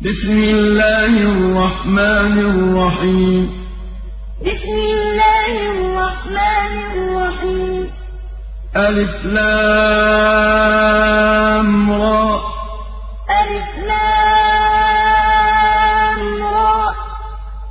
بسم الله الرحمن الرحيم. بسم الله الرحمن الرحيم. ألف لام را. ألف لام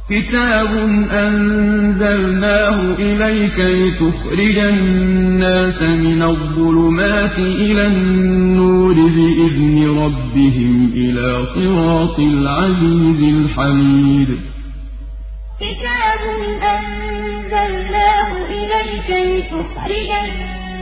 كتاب أنزلناه إليك لتخرج الناس من الظلمات إلى النور بإذن ربهم إلى صراط العزيز الحميد كتاب أنزلناه إليك لتخرج الناس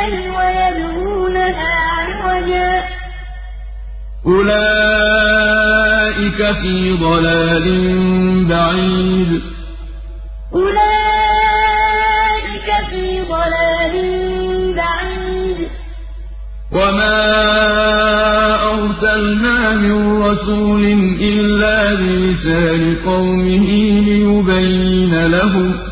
الله ويبغونها عوجا. أولئك في ضلال بعيد. أولئك في ضلال بعيد. وما أرسلنا من رسول إلا بلسان قومه ليبين لهم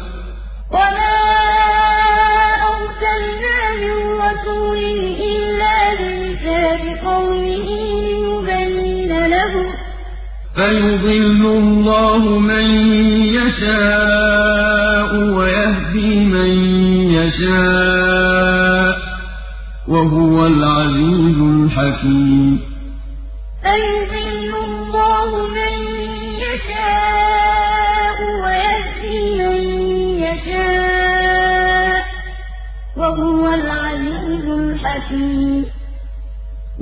فيضل الله من يشاء ويهدي من يشاء وهو العزيز الحكيم فيضل الله من يشاء ويهدي من يشاء وهو العزيز الحكيم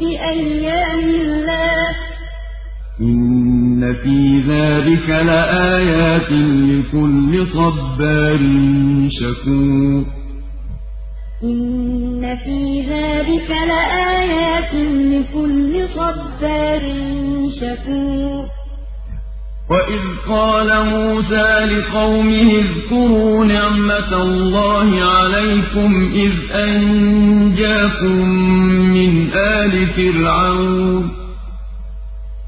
بأيام الله. إن في ذلك لآيات لكل صبار شكور. إن في ذلك لآيات لكل صبار شكور. وإذ قال موسى لقومه اذكروا نعمة الله عليكم إذ أنجاكم من آل فرعون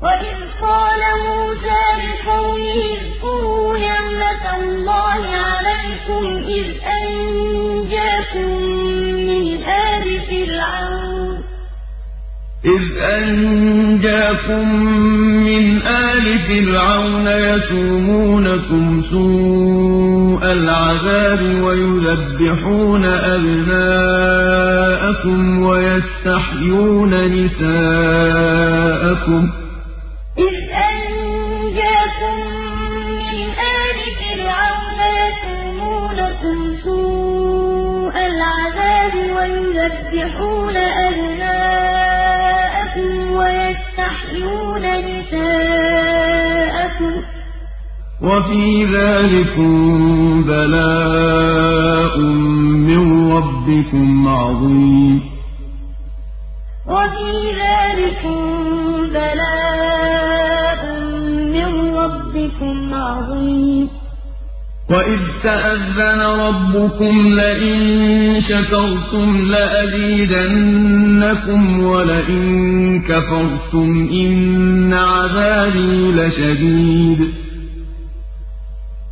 وإذ قال موسى لقومه اذكروا نعمة الله عليكم إذ أنجاكم من آل فرعون إذ أنجاكم من آل فرعون يسومونكم سوء العذاب ويذبحون أبناءكم ويستحيون نساءكم إذ أنجاكم من آل فرعون يسومونكم وفي ذلكم بلاء من ربكم عظيم. وفي ذلكم بلاء من ربكم عظيم. وَإِذْ تَأَذَّنَ رَبُّكُمْ لَئِن شَكَرْتُمْ لَأَزِيدَنَّكُمْ وَلَئِن كَفَرْتُمْ إِنَّ عَذَابِي لَشَدِيدٌ.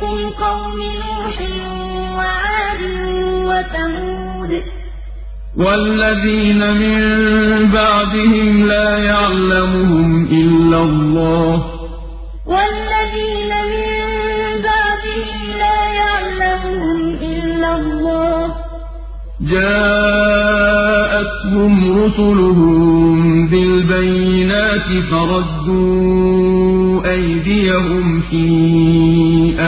قَبْلِكُمْ قَوْمِ نُوحٍ وَعَادٍ وَثَمُودَ. وَالَّذِينَ مِن بَعْدِهِمْ لَا يَعْلَمُهُمْ إِلَّا اللَّهُ ۚ. وَالَّذِينَ مِن بَعْدِهِمْ لَا يَعْلَمُهُمْ إِلَّا اللَّهُ ۚ. جَاءَتْهُمْ رُسُلُهُم بِالْبَيِّنَاتِ فَرَدُّوا أَيْدِيَهُمْ فِي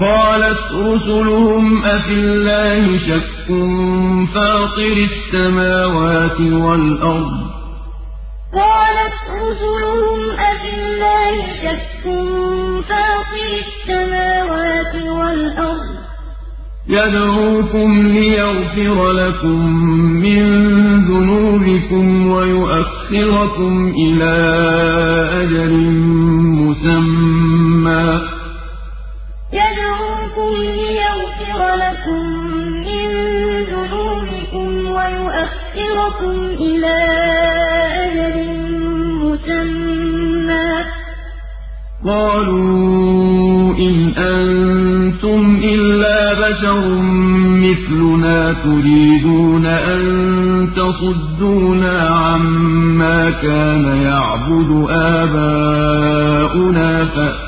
قَالَتْ رُسُلُهُمْ أَفِي اللَّهِ شَكٌّ فَاطِرِ السَّمَاوَاتِ وَالْأَرْضِ ۖ؟ قَالَتْ رُسُلُهُمْ أَفِي اللَّهِ شَكٌّ فَاطِرِ السَّمَاوَاتِ وَالْأَرْضِ ۖ. يَدْعُوكُمْ لِيَغْفِرَ لَكُم مِّن ذُنُوبِكُمْ وَيُؤَخِّرَكُمْ إِلَىٰ أَجَلٍ مُّسَمًّى ۚ. يَدْعُوكُمْ لِيَغْفِرَ لَكُم مِّن ذُنُوبِكُمْ وَيُؤَخِّرَكُمْ إِلَىٰ أَجَلٍ مُّسَمًّى ۚ. قَالُوا إِنْ أَنتُمْ إِلَّا بَشَرٌ مِّثْلُنَا تُرِيدُونَ أَن تَصُدُّونَا عَمَّا كَانَ يَعْبُدُ آبَاؤُنَا فَأْتُونَا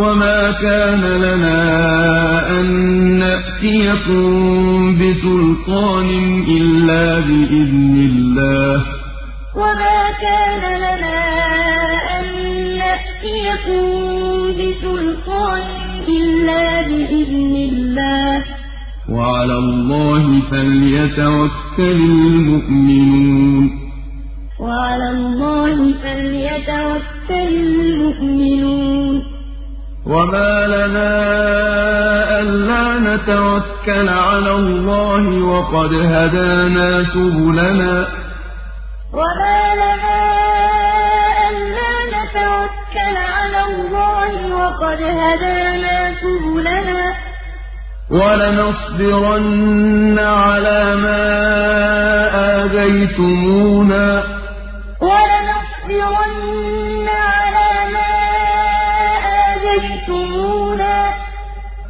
وَمَا كَانَ لَنَا أَن نَّأْتِيَكُم بِسُلْطَانٍ إِلَّا بِإِذْنِ اللَّهِ ۚ. وَمَا كَانَ لَنَا أَن نَّأْتِيَكُم بِسُلْطَانٍ إِلَّا بِإِذْنِ اللَّهِ ۚ. وَعَلَى اللَّهِ فَلْيَتَوَكَّلِ الْمُؤْمِنُونَ. وعلى الله فليتوكل المؤمنون. وما لنا ألا نتوكل على الله وقد هدانا سبلنا وما لنا ألا نتوكل على الله وقد هدانا سبلنا ولنصبرن على ما آذيتمونا وَلَنَصْبِرَنَّ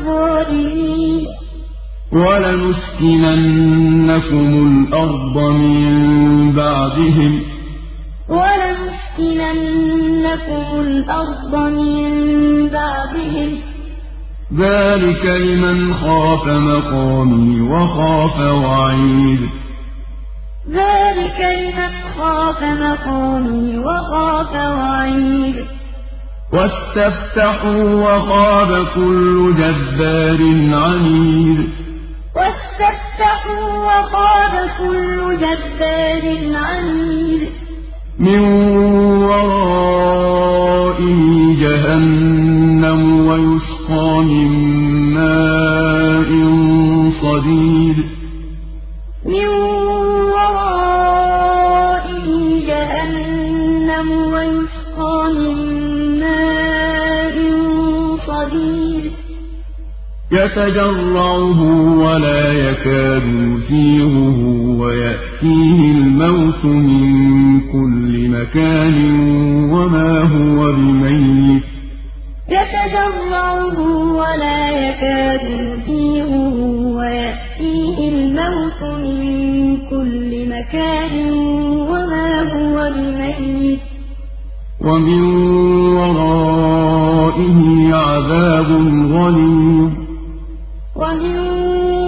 الظَّالِمِينَ. وَلَنُسْكِنَنَّكُمُ الْأَرْضَ مِن بَعْدِهِمْ ۚ. وَلَنُسْكِنَنَّكُمُ الْأَرْضَ مِن بَعْدِهِمْ ۚ. ذَٰلِكَ لِمَنْ خَافَ مَقَامِي وَخَافَ وَعِيدِ. ذَٰلِكَ لِمَنْ خَافَ مَقَامِي وَخَافَ وَعِيدِ. وَاسْتَفْتَحُوا وَخَابَ كُلُّ جَبَّارٍ عَنِيدٍ. وَاسْتَفْتَحُوا وَخَابَ كُلُّ جَبَّارٍ عَنِيدٍ. مِّن وَرَائِهِ جَهَنَّمُ وَيُسْقَىٰ مِن يَتَجَرَّعُهُ وَلَا يَكَادُ يُسِيغُهُ وَيَأْتِيهِ الْمَوْتُ مِن كُلِّ مَكَانٍ وَمَا هُوَ بِمَيِّتٍ ۖ. يَتَجَرَّعُهُ وَلَا يَكَادُ يُسِيغُهُ وَيَأْتِيهِ الْمَوْتُ مِن كُلِّ مَكَانٍ وَمَا هُوَ بِمَيِّتٍ ۖ. وَمِن وَرَائِهِ عَذَابٌ غَلِيظٌ. وَمِن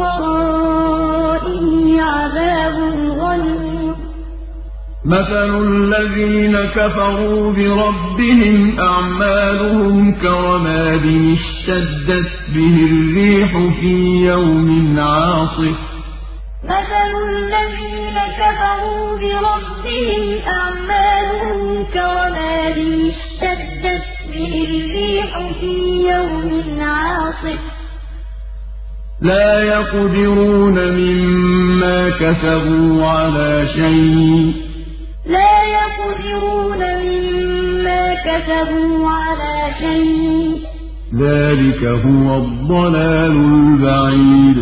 وَرَائِهِ عَذَابٌ غَلِيظٌ. مَثَلُ الَّذِينَ كَفَرُوا بِرَبِّهِمْ أَعْمَالُهُمْ كَرَمَادٍ اشْتَدَّتْ بِهِ الرِّيحُ فِي يَوْمٍ عَاصِفٍ ۖ. مَثَلُ الَّذِينَ كَفَرُوا بِرَبِّهِمْ أَعْمَالُهُمْ كَرَمَادٍ اشْتَدَّتْ بِهِ الرِّيحُ فِي يَوْمٍ عَاصِفٍ ۖ. لَّا يَقْدِرُونَ مِمَّا كَسَبُوا عَلَىٰ شَيْءٍ ۚ. لَّا يَقْدِرُونَ مِمَّا كَسَبُوا عَلَىٰ شَيْءٍ ۚ. ذَٰلِكَ هُوَ الضَّلَالُ الْبَعِيدُ.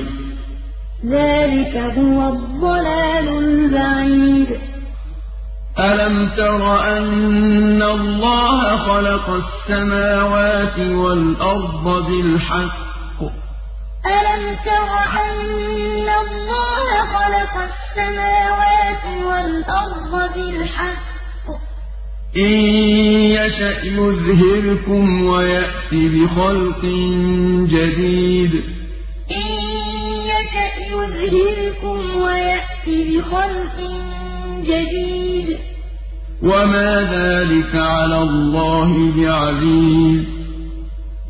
ذَٰلِكَ هُوَ الضَّلَالُ الْبَعِيدُ. أَلَمْ تَرَ أَنَّ اللَّهَ خَلَقَ السَّمَاوَاتِ وَالْأَرْضَ بِالْحَقِّ ۚ؟ أَلَمْ تَرَ أَنَّ اللَّهَ خَلَقَ السَّمَاوَاتِ وَالْأَرْضَ بِالْحَقِّ ۚ؟ إِن يَشَأْ يُذْهِبْكُمْ وَيَأْتِ بِخَلْقٍ جَدِيدٍ. إِن يَشَأْ يُذْهِبْكُمْ وَيَأْتِ بِخَلْقٍ جَدِيدٍ ۚ. وَمَا ذَٰلِكَ عَلَى اللَّهِ بِعَزِيزٍ.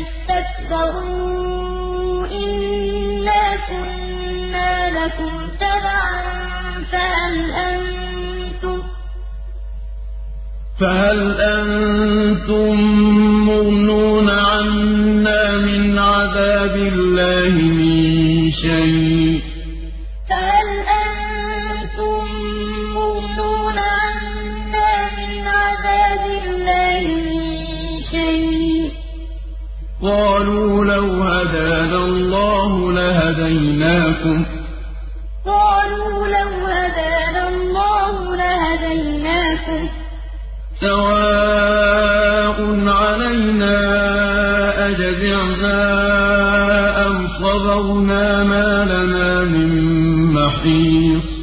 اسْتَكْبَرُوا إِنَّا كُنَّا لَكُمْ تَبَعًا فَهَلْ أَنتُم مُّغْنُونَ عَنَّا مِنْ عَذَابِ اللَّهِ مِن شَيْءٍ؟ لَوْ هَدَانَا اللَّهُ لَهَدَيْنَاكُمْ ۖ. سَوَاءٌ عَلَيْنَا أَجَزِعْنَا أَمْ صَبَرْنَا مَا لَنَا مِن مَّحِيصٍ.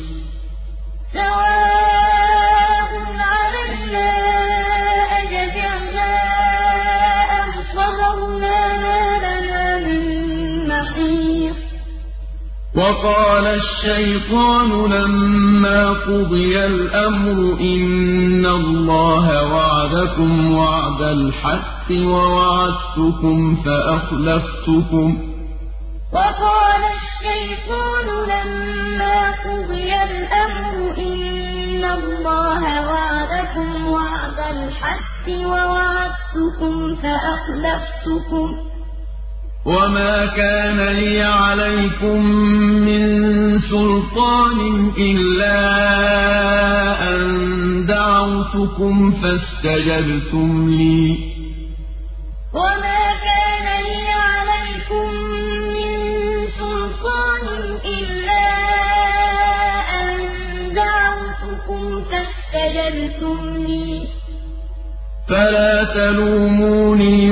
وَقَالَ الشَّيْطَانُ لَمَّا قُضِيَ الْأَمْرُ إِنَّ اللَّهَ وَعَدَكُمْ وَعْدَ الْحَقِّ وَوَعَدتُّكُمْ فَأَخْلَفْتُكُمْ ۖ. وَقَالَ الشَّيْطَانُ لَمَّا قُضِيَ الْأَمْرُ إِنَّ اللَّهَ وَعَدَكُمْ وَعْدَ الْحَقِّ وَوَعَدتُّكُمْ فَأَخْلَفْتُكُمْ ۖ. وَمَا كَانَ لِيَ عَلَيْكُم مِّن سُلْطَانٍ إِلَّا أَن دَعَوْتُكُمْ فَاسْتَجَبْتُمْ لِي ۖ. وَمَا كَانَ لِيَ عَلَيْكُم مِّن سُلْطَانٍ إِلَّا أَن دَعَوْتُكُمْ فَاسْتَجَبْتُمْ لِي ۖ. فَلَا تَلُومُونِي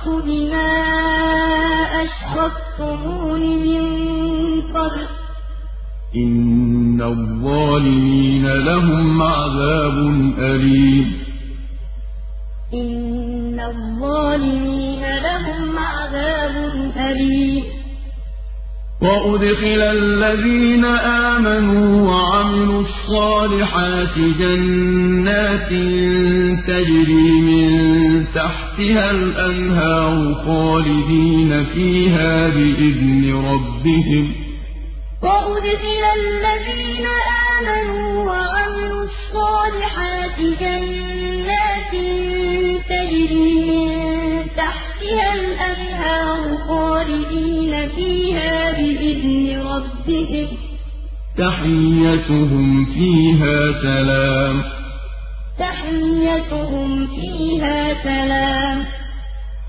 كَفَرْتُ بِمَا أَشْرَكْتُمُونِ مِن قَبْلُ ۗ. إِنَّ الظَّالِمِينَ لَهُمْ عَذَابٌ أَلِيمٌ. إِنَّ الظَّالِمِينَ لَهُمْ عَذَابٌ أَلِيمٌ. وَأُدْخِلَ الَّذِينَ آمَنُوا وَعَمِلُوا الصَّالِحَاتِ جَنَّاتٍ تَجْرِي مِن تَحْتِهَا الْأَنْهَارُ خَالِدِينَ فِيهَا بِإِذْنِ رَبِّهِمْ ۖ وَأُدْخِلَ الَّذِينَ آمَنُوا وَعَمِلُوا الصَّالِحَاتِ جَنَّاتٍ تَجْرِي مِن تَحْتِهَا الْأَنْهَارُ خَالِدِينَ فِيهَا بِإِذْنِ رَبِّهِمْ ۖ. تَحِيَّتُهُمْ فِيهَا سَلَامٌ. تَحِيَّتُهُمْ فِيهَا سَلَامٌ.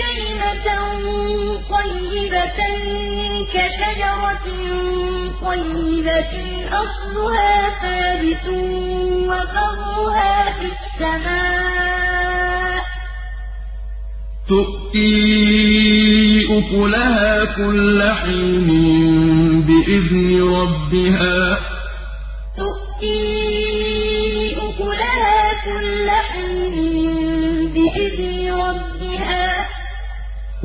كَلِمَةً طَيِّبَةً كَشَجَرَةٍ طَيِّبَةٍ أَصْلُهَا ثَابِتٌ وَفَرْعُهَا فِي السَّمَاءِ ۚ. تُؤْتِي أُكُلَهَا كُلَّ حِينٍ بِإِذْنِ رَبِّهَا ۗ.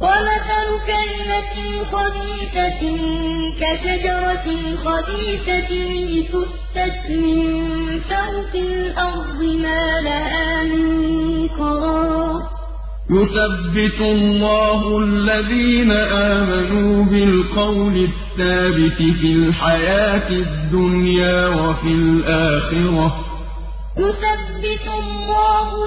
ومثل كلمة خبيثة كشجرة خبيثة اجتثت من فوق الأرض ما لها من قرار. يثبت الله الذين آمنوا بالقول الثابت في الحياة الدنيا وفي الآخرة. يثبت الله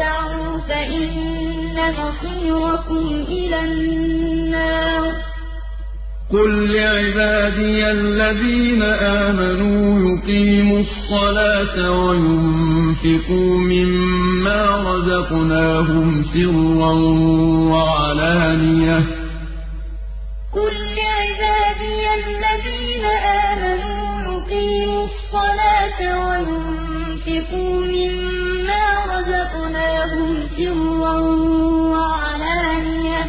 قل تمتعوا فإن مصيركم إلى النار. قل لعبادي الذين آمنوا يقيموا الصلاة وينفقوا مما رزقناهم رزقناهم سرا وعلانية.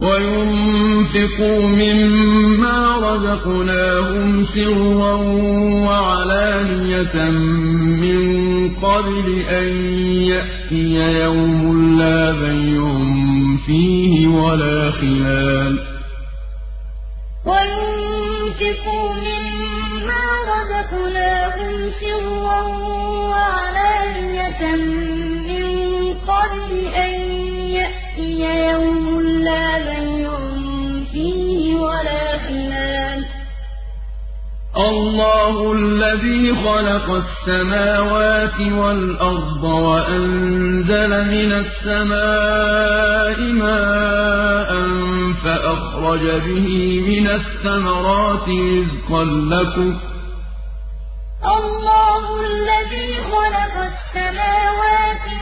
وينفقوا مما رزقناهم سرا وعلانية من قبل أن يأتي يوم لا بيع فيه ولا خلال. وينفقوا مما رزقناهم سرا من قبل أن يأتي يوم لا بيع فيه ولا خلال. الله الذي خلق السماوات والأرض وأنزل من السماء ماء فأخرج به من الثمرات رزقا لكم. الله الذي خلق السماوات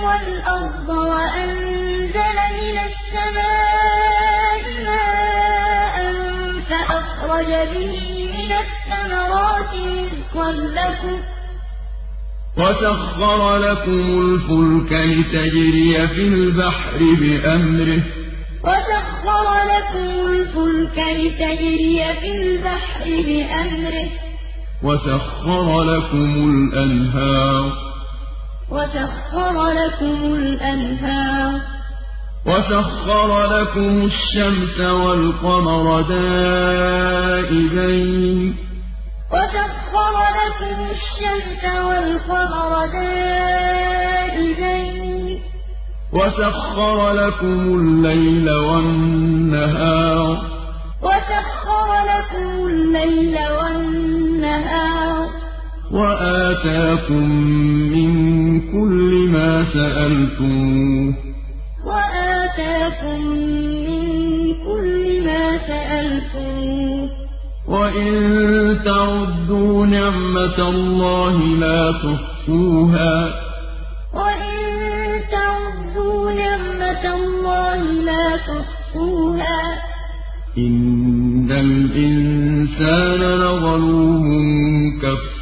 والأرض وأنزل من السماء ماء فأخرج به من الثمرات رزقا لكم وسخر لكم الفلك لتجري في البحر بأمره. وسخر لكم الفلك لتجري في البحر بأمره. وسخر لكم الأنهار. وسخر لكم الأنهار. وسخر لكم الشمس والقمر دائبين. وسخر لكم الشمس والقمر دائبين. وسخر لكم الليل والنهار. وسخر لكم الليل والنهار. وآتاكم من كل ما سألتموه وآتاكم من كل ما سألتموه وإن تعدوا نعمة الله لا تحصوها. وإن تعدوا نعمة الله لا تحصوها. إن الإنسان لظلوم كفار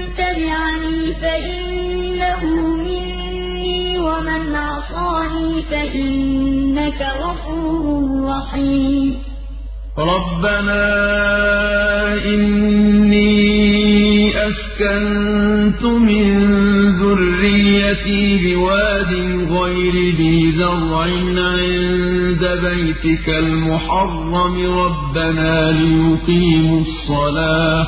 تبعني فإنه مني ومن عصاني فإنك غفور رحيم ربنا إني أسكنت من ذريتي بواد غير ذي زرع عند بيتك المحرم ربنا ليقيموا الصلاة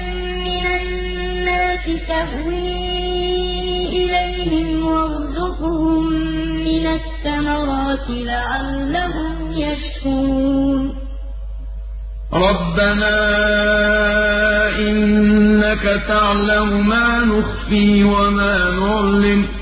من الناس تهوي إليهم وارزقهم من الثمرات لعلهم يشكرون. ربنا إنك تعلم ما نخفي وما نعلن.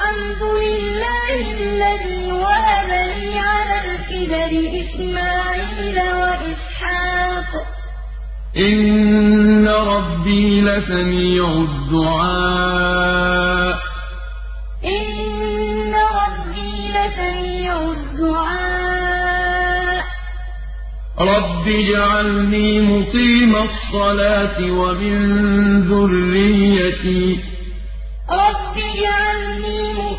الحمد لله الذي وهب لي على الكبر إسماعيل وإسحاق. إن ربي لسميع الدعاء. إن ربي لسميع الدعاء. رب اجعلني مقيم الصلاة ومن ذريتي.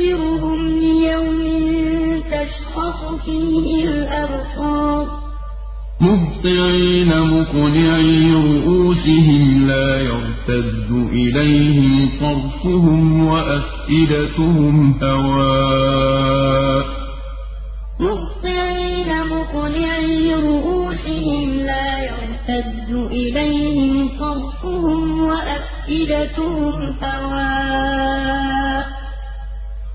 يؤخرهم ليوم تشخص فيه الأبصار. مهطعين مهطعين مقنعي رؤوسهم لا يرتد إليهم طرفهم وأفئدتهم هواء. مهطعين مقنعي رؤوسهم لا يرتد إليهم طرفهم وأفئدتهم هواء.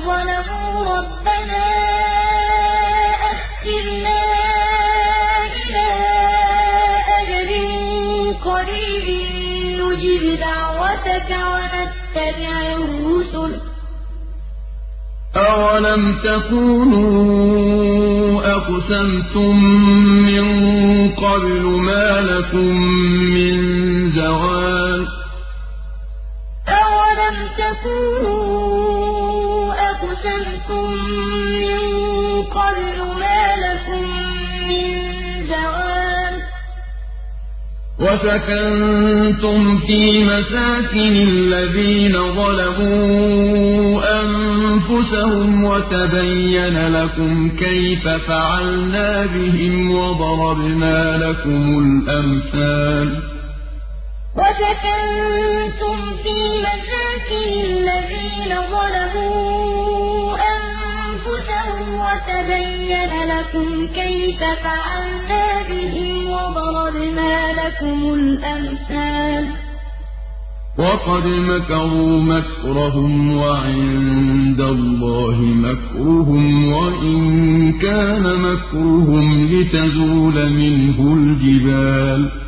ظلموا ربنا أخرنا إلى أجل قريب نجب دعوتك ونتبع الرسل أَوَلَمْ تَكُونُوا أَقْسَمْتُم مِّن قَبْلُ مَا لَكُم مِّن زَوَالٍ أَوَلَمْ تَكُونُوا أَقْسَمْتُم مِّن قَبْلُ مَا لَكُم مِّن زَوَالٍ وَسَكَنتُمْ فِي مَسَاكِنِ الَّذِينَ ظَلَمُوا أَنفُسَهُمْ وَتَبَيَّنَ لَكُمْ كَيْفَ فَعَلْنَا بِهِمْ وَضَرَبْنَا لَكُمُ الْأَمْثَالَ وَسَكَنتُمْ فِي مَسَاكِنِ الَّذِينَ ظَلَمُوا أَنفُسَهُمْ وَتَبَيَّنَ لَكُمْ كَيْفَ فَعَلْنَا بِهِمْ وَضَرَبْنَا لَكُمُ الْأَمْثَالَ. وَقَدْ مَكَرُوا مَكْرَهُمْ وَعِندَ اللَّهِ مَكْرُهُمْ وَإِن كَانَ مَكْرُهُمْ لِتَزُولَ مِنْهُ الْجِبَالُ.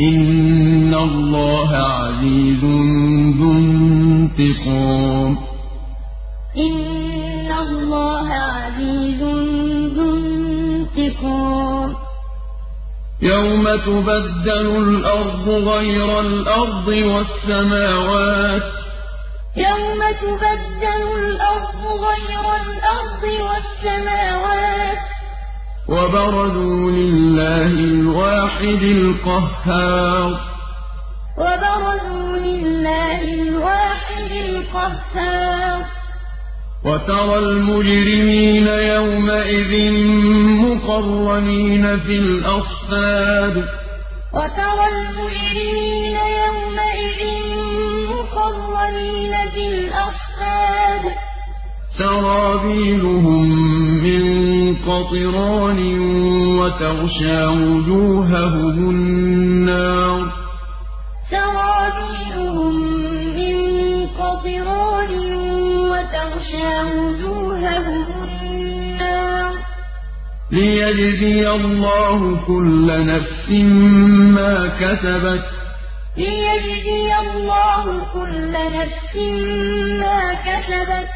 إِنَّ اللَّهَ عَزِيزٌ ذُو انتِقَامٍ إِنَّ اللَّهَ عَزِيزٌ ذُو انتِقَامٍ يَوْمَ تُبَدَّلُ الْأَرْضُ غَيْرَ الْأَرْضِ وَالسَّمَاوَاتُ ۖ يَوْمَ تُبَدَّلُ الْأَرْضُ غَيْرَ الْأَرْضِ وَالسَّمَاوَاتُ ۖ وَبَرَزُوا لِلَّهِ الْوَاحِدِ الْقَهَّارِ. وَبَرَزُوا لِلَّهِ الْوَاحِدِ الْقَهَّارِ. وَتَرَى الْمُجْرِمِينَ يَوْمَئِذٍ مُّقَرَّنِينَ فِي الْأَصْفَادِ. وَتَرَى الْمُجْرِمِينَ يَوْمَئِذٍ مُّقَرَّنِينَ فِي الْأَصْفَادِ. سَرَابِيلُهُم مِّن قَطِرَانٍ وَتَغْشَىٰ وُجُوهَهُمُ النَّارُ. سَرَابِيلُهُم مِّن قَطِرَانٍ وَتَغْشَىٰ وُجُوهَهُمُ النَّارُ. لِيَجْزِيَ اللَّهُ كُلَّ نَفْسٍ مَّا كَسَبَتْ ۚ. لِيَجْزِيَ اللَّهُ كُلَّ نَفْسٍ مَّا كَسَبَتْ ۚ.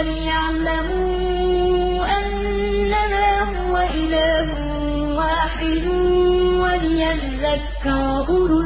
وَلِيَعْلَمُوا أَنَّمَا هُوَ إِلَٰهٌ وَاحِدٌ وَلِيَذَّكَّرَ أُولُو